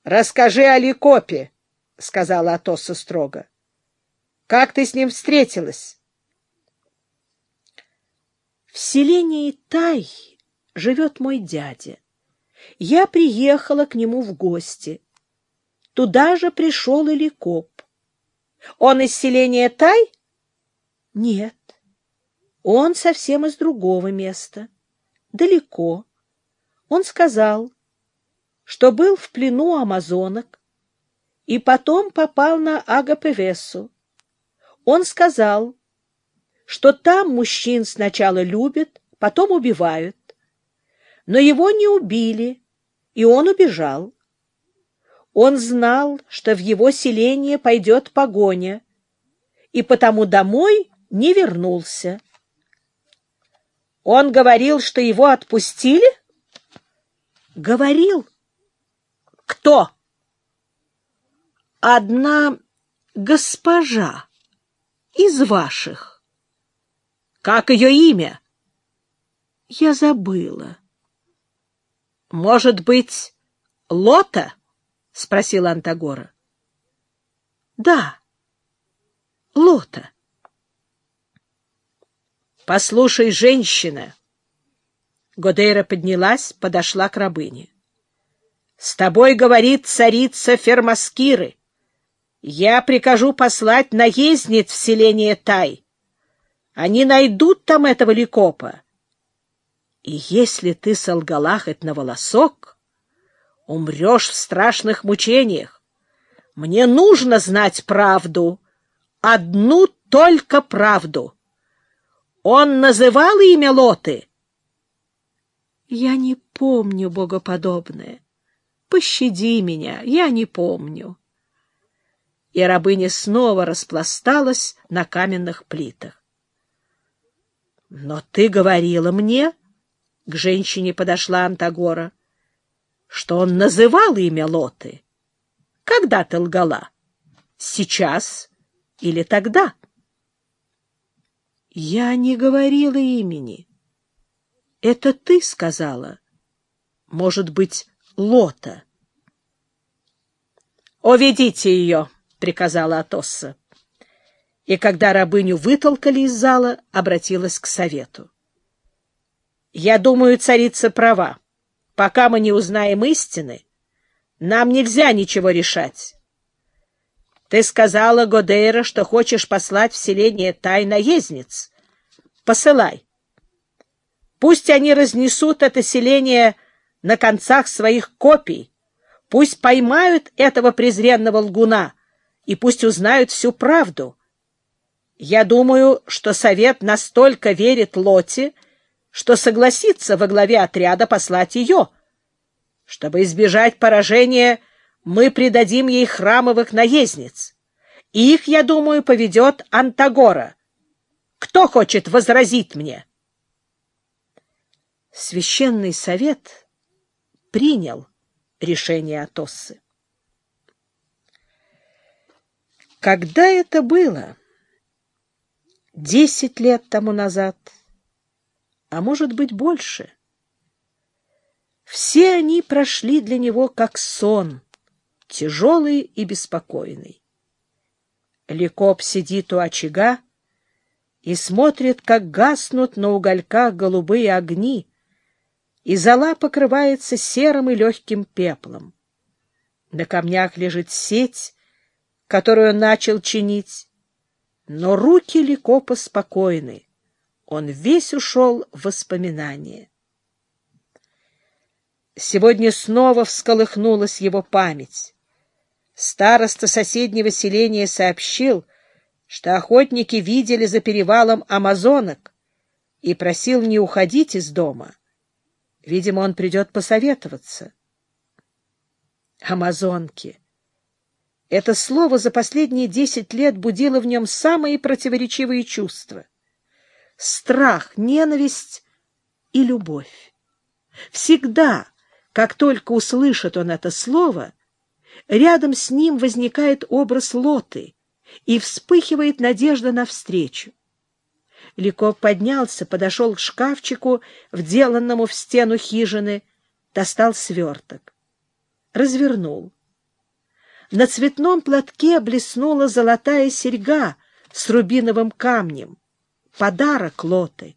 — Расскажи о Ликопе, — сказала Атоса строго. — Как ты с ним встретилась? — В селении Тай живет мой дядя. Я приехала к нему в гости. Туда же пришел и Ликоп. — Он из селения Тай? — Нет. Он совсем из другого места. Далеко. Он сказал, что был в плену амазонок и потом попал на Агапевесу. Он сказал, что там мужчин сначала любят, потом убивают. Но его не убили, и он убежал. Он знал, что в его селение пойдет погоня, и потому домой не вернулся. Он говорил, что его отпустили? Говорил. Кто? Одна госпожа из ваших. Как ее имя? Я забыла. Может быть, Лота? — спросила Антагора. — Да, Лота. — Послушай, женщина. Годейра поднялась, подошла к рабыне. — С тобой говорит царица Фермаскиры. Я прикажу послать наездниц в селение Тай. Они найдут там этого ликопа. И если ты солгала хоть на волосок, умрешь в страшных мучениях. Мне нужно знать правду, одну только правду. Он называл имя Лоты? Я не помню, богоподобное. Пощади меня, я не помню. И рабыня снова распласталась на каменных плитах. — Но ты говорила мне, к женщине подошла Антагора, что он называл имя Лоты. Когда ты лгала? Сейчас или тогда? Я не говорила имени. Это ты сказала. Может быть, Лота. «Уведите ее!» — приказала Атосса. И когда рабыню вытолкали из зала, обратилась к совету. Я думаю, царица права. Пока мы не узнаем истины, нам нельзя ничего решать. Ты сказала, Годейра, что хочешь послать в селение тайноездниц. Посылай. Пусть они разнесут это селение на концах своих копий, пусть поймают этого презренного лгуна и пусть узнают всю правду. Я думаю, что совет настолько верит Лоте, что согласится во главе отряда послать ее. Чтобы избежать поражения, мы придадим ей храмовых наездниц. Их, я думаю, поведет Антагора. Кто хочет возразить мне? Священный совет принял решение Атоссы. Когда это было? Десять лет тому назад — а может быть больше. Все они прошли для него как сон, тяжелый и беспокойный. Ликоп сидит у очага и смотрит, как гаснут на угольках голубые огни, и зола покрывается серым и легким пеплом. На камнях лежит сеть, которую он начал чинить, но руки Ликопа спокойны он весь ушел в воспоминания. Сегодня снова всколыхнулась его память. Староста соседнего селения сообщил, что охотники видели за перевалом амазонок и просил не уходить из дома. Видимо, он придет посоветоваться. Амазонки. Это слово за последние десять лет будило в нем самые противоречивые чувства страх, ненависть и любовь. Всегда, как только услышит он это слово, рядом с ним возникает образ Лоты и вспыхивает надежда навстречу. Лико поднялся, подошел к шкафчику, вделанному в стену хижины, достал сверток. Развернул. На цветном платке блеснула золотая серьга с рубиновым камнем. Подарок Лоты.